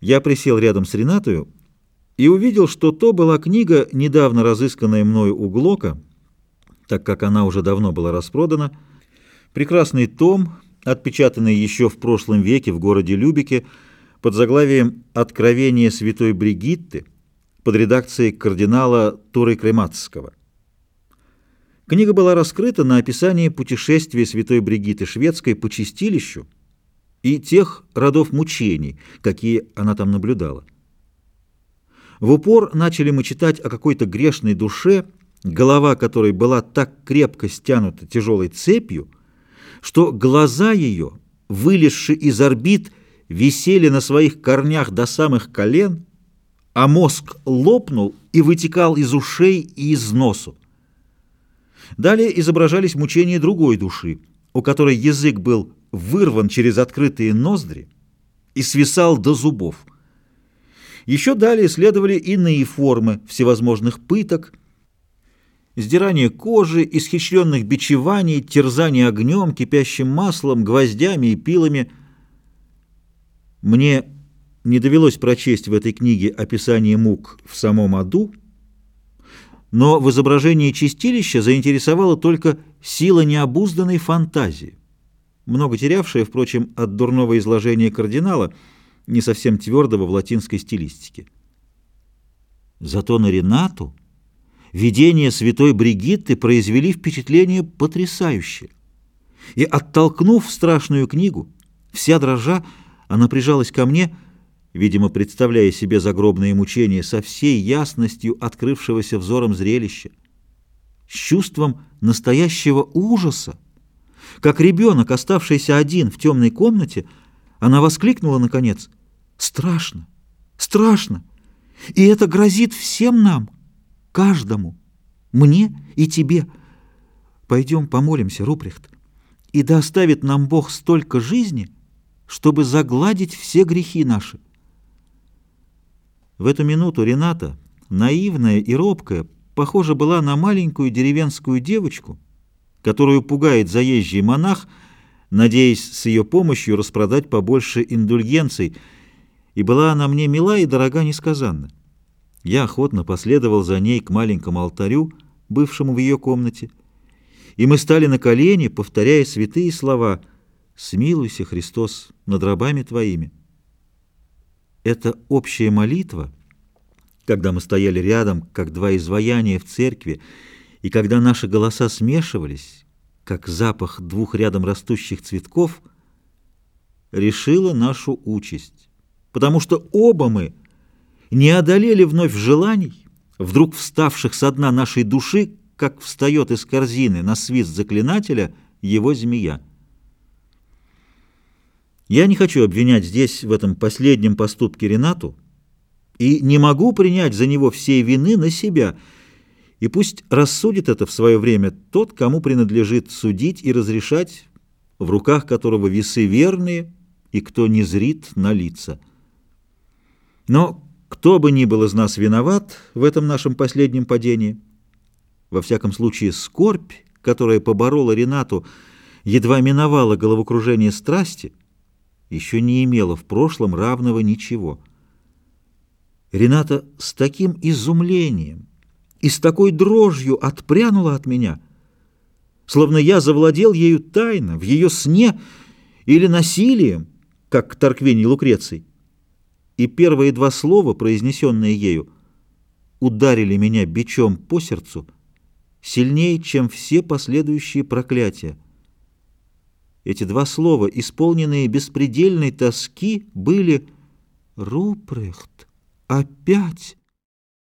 Я присел рядом с Ренатою и увидел, что то была книга, недавно разысканная мною у Глока, так как она уже давно была распродана, прекрасный том, отпечатанный еще в прошлом веке в городе Любике под заглавием «Откровение святой Бригитты» под редакцией кардинала Туры Крематского. Книга была раскрыта на описании путешествия святой Бригитты Шведской по чистилищу и тех родов мучений, какие она там наблюдала. В упор начали мы читать о какой-то грешной душе, голова которой была так крепко стянута тяжелой цепью, что глаза ее, вылезши из орбит, висели на своих корнях до самых колен, а мозг лопнул и вытекал из ушей и из носу. Далее изображались мучения другой души, у которой язык был вырван через открытые ноздри и свисал до зубов. Еще далее следовали иные формы всевозможных пыток, сдирание кожи, исхищренных бичеваний, терзание огнем, кипящим маслом, гвоздями и пилами. Мне не довелось прочесть в этой книге описание мук в самом аду, но в изображении чистилища заинтересовала только сила необузданной фантазии много терявшая, впрочем, от дурного изложения кардинала, не совсем твердого в латинской стилистике. Зато на Ренату видения святой Бригитты произвели впечатление потрясающее. И, оттолкнув страшную книгу, вся дрожа, она прижалась ко мне, видимо, представляя себе загробные мучения со всей ясностью открывшегося взором зрелища, с чувством настоящего ужаса, как ребенок, оставшийся один в темной комнате, она воскликнула, наконец, «Страшно! Страшно! И это грозит всем нам, каждому, мне и тебе. Пойдем помолимся, Руприхт, и да оставит нам Бог столько жизни, чтобы загладить все грехи наши». В эту минуту Рената, наивная и робкая, похожа была на маленькую деревенскую девочку, которую пугает заезжий монах, надеясь с ее помощью распродать побольше индульгенций, и была она мне мила и дорога несказанно. Я охотно последовал за ней к маленькому алтарю, бывшему в ее комнате, и мы стали на колени, повторяя святые слова «Смилуйся, Христос, над рабами Твоими». Это общая молитва, когда мы стояли рядом, как два изваяния в церкви, и когда наши голоса смешивались, как запах двух рядом растущих цветков, решила нашу участь, потому что оба мы не одолели вновь желаний, вдруг вставших со дна нашей души, как встает из корзины на свист заклинателя его змея. Я не хочу обвинять здесь в этом последнем поступке Ренату и не могу принять за него всей вины на себя – и пусть рассудит это в свое время тот, кому принадлежит судить и разрешать, в руках которого весы верные и кто не зрит на лица. Но кто бы ни был из нас виноват в этом нашем последнем падении, во всяком случае скорбь, которая поборола Ренату, едва миновала головокружение страсти, еще не имела в прошлом равного ничего. Рената с таким изумлением, и с такой дрожью отпрянула от меня, словно я завладел ею тайно, в ее сне или насилием, как Тарквине Лукреций. И первые два слова, произнесенные ею, ударили меня бичом по сердцу сильнее, чем все последующие проклятия. Эти два слова, исполненные беспредельной тоски, были «Рупрехт! Опять!»